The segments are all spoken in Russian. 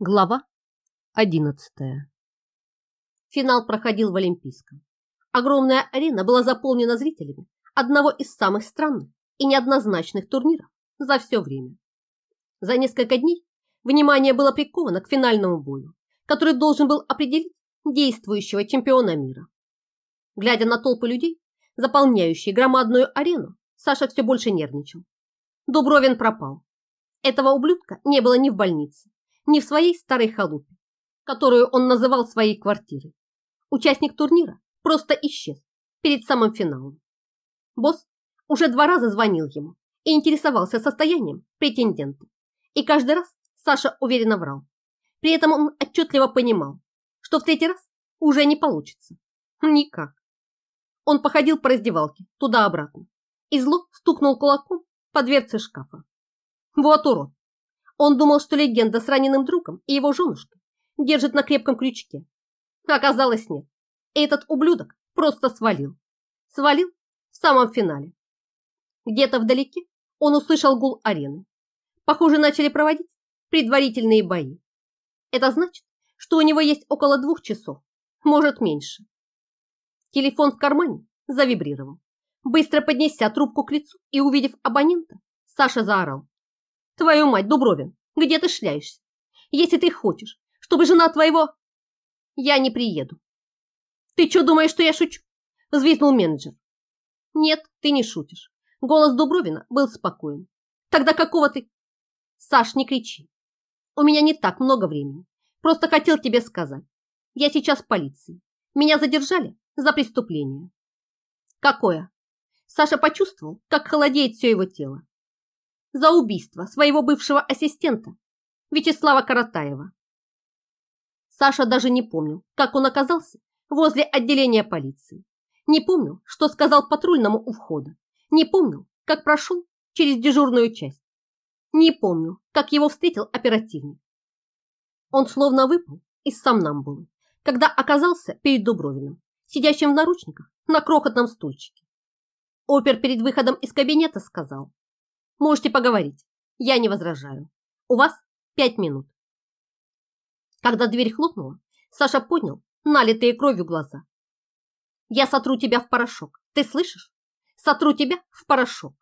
Глава одиннадцатая. Финал проходил в Олимпийском. Огромная арена была заполнена зрителями одного из самых странных и неоднозначных турниров за все время. За несколько дней внимание было приковано к финальному бою, который должен был определить действующего чемпиона мира. Глядя на толпы людей, заполняющие громадную арену, Саша все больше нервничал. Дубровин пропал. Этого ублюдка не было ни в больнице, не в своей старой халупе, которую он называл своей квартирой. Участник турнира просто исчез перед самым финалом. Босс уже два раза звонил ему и интересовался состоянием претендента. И каждый раз Саша уверенно врал. При этом он отчетливо понимал, что в третий раз уже не получится. Никак. Он походил по раздевалке туда-обратно и зло стукнул кулаком по дверце шкафа. Вот урод. Он думал, что легенда с раненым другом и его женушкой держит на крепком крючке. Оказалось, нет. Этот ублюдок просто свалил. Свалил в самом финале. Где-то вдалеке он услышал гул арены. Похоже, начали проводить предварительные бои. Это значит, что у него есть около двух часов, может меньше. Телефон в кармане завибрировал. Быстро поднеся трубку к лицу и увидев абонента, Саша заорал. Твою мать, Дубровин, где ты шляешься? Если ты хочешь, чтобы жена твоего... Я не приеду. Ты что, думаешь, что я шучу? Взвизнул менеджер. Нет, ты не шутишь. Голос Дубровина был спокоен. Тогда какого ты... Саш, не кричи. У меня не так много времени. Просто хотел тебе сказать. Я сейчас в полиции. Меня задержали за преступление. Какое? Саша почувствовал, как холодеет все его тело за убийство своего бывшего ассистента Вячеслава Каратаева. Саша даже не помнил, как он оказался возле отделения полиции. Не помнил, что сказал патрульному у входа. Не помнил, как прошел через дежурную часть. Не помнил, как его встретил оперативник. Он словно выпал из сомнамбулы, когда оказался перед Дубровиным, сидящим в наручниках на крохотном стульчике. Опер перед выходом из кабинета сказал, Можете поговорить. Я не возражаю. У вас пять минут. Когда дверь хлопнула, Саша поднял налитые кровью глаза. Я сотру тебя в порошок. Ты слышишь? Сотру тебя в порошок.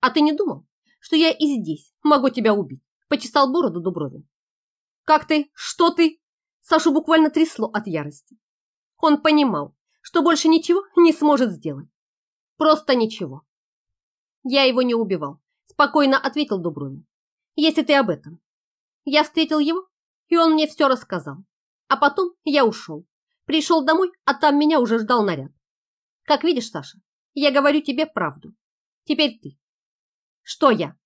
А ты не думал, что я и здесь могу тебя убить? Почесал бороду Дубровин. Как ты? Что ты? Сашу буквально трясло от ярости. Он понимал, что больше ничего не сможет сделать. Просто ничего. Я его не убивал, спокойно ответил Дубровин. Если ты об этом. Я встретил его, и он мне все рассказал. А потом я ушел. Пришел домой, а там меня уже ждал наряд. Как видишь, Саша, я говорю тебе правду. Теперь ты. Что я?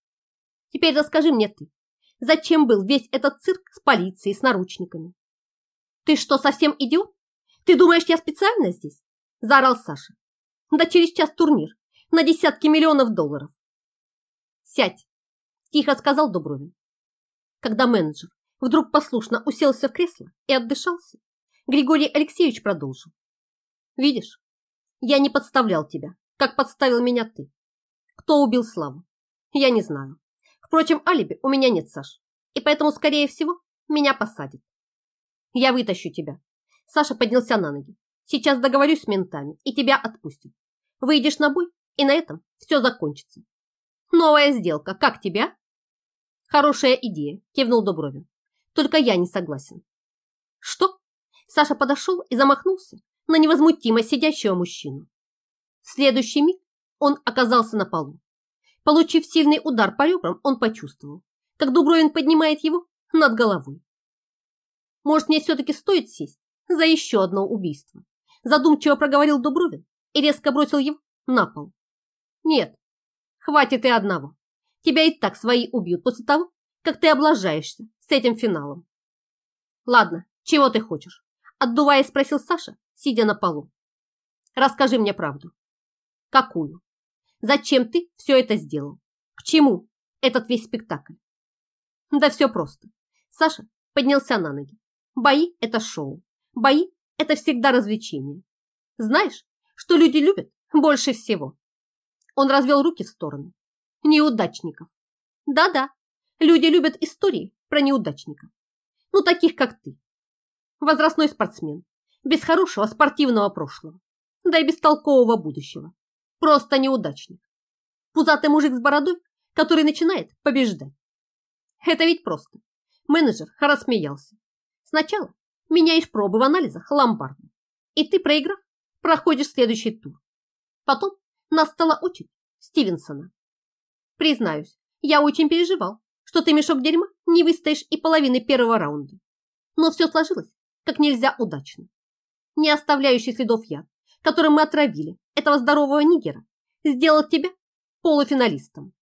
Теперь расскажи мне ты. Зачем был весь этот цирк с полицией, с наручниками? Ты что, совсем идиот? Ты думаешь, я специально здесь? Заорал Саша. Да через час турнир на десятки миллионов долларов. Сядь, тихо сказал Дубровин. Когда менеджер вдруг послушно уселся в кресло и отдышался, Григорий Алексеевич продолжил. Видишь, я не подставлял тебя, как подставил меня ты. Кто убил Славу? Я не знаю. Впрочем, алиби у меня нет, Саш, и поэтому, скорее всего, меня посадят. Я вытащу тебя. Саша поднялся на ноги. Сейчас договорюсь с ментами, и тебя отпустят. Выйдешь на бой, и на этом все закончится. Новая сделка, как тебя? Хорошая идея, кивнул Дубровин. Только я не согласен. Что? Саша подошел и замахнулся на невозмутимо сидящего мужчину. В следующий миг он оказался на полу. Получив сильный удар по ребрам, он почувствовал, как Дубровин поднимает его над головой. Может, мне все-таки стоит сесть за еще одно убийство? Задумчиво проговорил Дубровин и резко бросил его на пол. Нет, хватит и одного. Тебя и так свои убьют после того, как ты облажаешься с этим финалом. Ладно, чего ты хочешь? Отдуваясь, спросил Саша, сидя на полу. Расскажи мне правду. Какую? Зачем ты все это сделал? К чему этот весь спектакль? Да все просто. Саша поднялся на ноги. Бои – это шоу. Бои – это всегда развлечение. Знаешь, что люди любят больше всего? Он развел руки в сторону. Неудачников. Да-да, люди любят истории про неудачников. Ну, таких, как ты. Возрастной спортсмен, без хорошего спортивного прошлого, да и бестолкового будущего. Просто неудачник. Пузатый мужик с бородой, который начинает побеждать. Это ведь просто. Менеджер рассмеялся. Сначала меняешь пробы в анализах ломбарда, и ты, проиграв, проходишь следующий тур. Потом настала очередь Стивенсона. Признаюсь, я очень переживал, что ты мешок дерьма не выстоишь и половины первого раунда. Но все сложилось как нельзя удачно. Не оставляющий следов яд, которым мы отравили этого здорового нигера, сделал тебя полуфиналистом.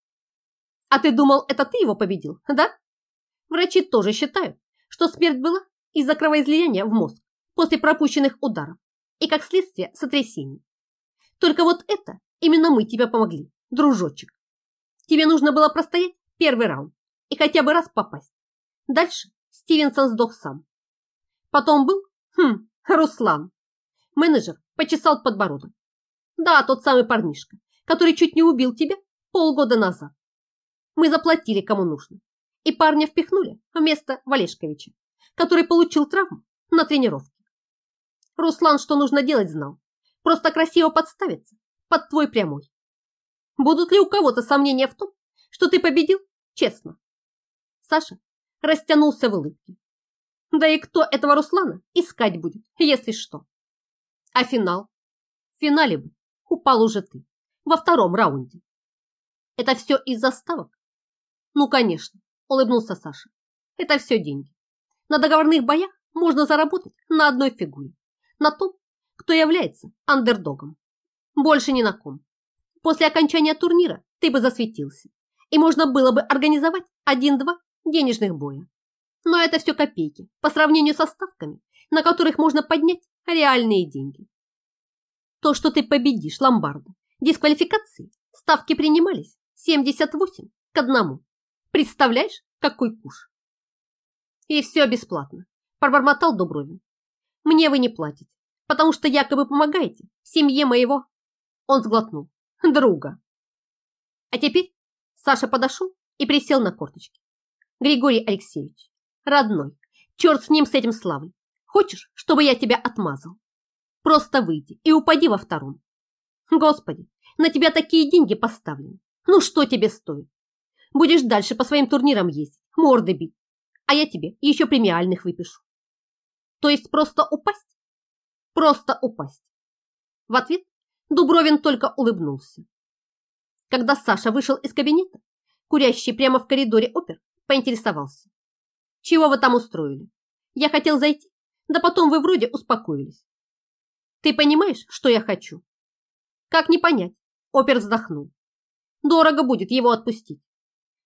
А ты думал, это ты его победил, да? Врачи тоже считают, что смерть была из-за кровоизлияния в мозг после пропущенных ударов и, как следствие, сотрясений. Только вот это именно мы тебе помогли, дружочек. Тебе нужно было простоять первый раунд и хотя бы раз попасть. Дальше Стивенсон сдох сам. Потом был, хм, Руслан. Менеджер почесал подбородок. Да, тот самый парнишка, который чуть не убил тебя полгода назад. Мы заплатили кому нужно. И парня впихнули вместо Валешковича, который получил травму на тренировке. Руслан что нужно делать знал. Просто красиво подставиться под твой прямой. Будут ли у кого-то сомнения в том, что ты победил честно? Саша растянулся в улыбке. Да и кто этого Руслана искать будет, если что? А финал? В финале бы упал уже ты, во втором раунде. Это все из-за ставок? Ну, конечно, улыбнулся Саша. Это все деньги. На договорных боях можно заработать на одной фигуре. На том, кто является андердогом. Больше ни на ком. После окончания турнира ты бы засветился. И можно было бы организовать один-два денежных боя. Но это все копейки по сравнению со ставками, на которых можно поднять реальные деньги. То, что ты победишь ломбарда, дисквалификации, ставки принимались 78 к одному. Представляешь, какой куш? И все бесплатно, пробормотал Дубровин. Мне вы не платите, потому что якобы помогаете семье моего. Он сглотнул. Друга. А теперь Саша подошел и присел на корточки. Григорий Алексеевич, родной, черт с ним, с этим славой. Хочешь, чтобы я тебя отмазал? Просто выйди и упади во втором. Господи, на тебя такие деньги поставлены. Ну что тебе стоит? Будешь дальше по своим турнирам ездить, морды бить, а я тебе еще премиальных выпишу. То есть просто упасть? Просто упасть. В ответ Дубровин только улыбнулся. Когда Саша вышел из кабинета, курящий прямо в коридоре опер поинтересовался. Чего вы там устроили? Я хотел зайти, да потом вы вроде успокоились. Ты понимаешь, что я хочу? Как не понять? Опер вздохнул. Дорого будет его отпустить.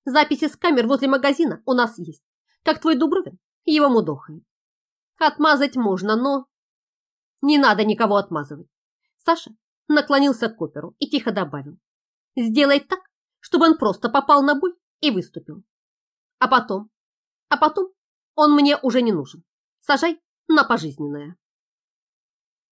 Записи с камер возле магазина у нас есть. Как твой Дубровин его мудохает. Отмазать можно, но... Не надо никого отмазывать. Саша наклонился к оперу и тихо добавил. Сделай так, чтобы он просто попал на бой и выступил. А потом а потом он мне уже не нужен. Сажай на пожизненное.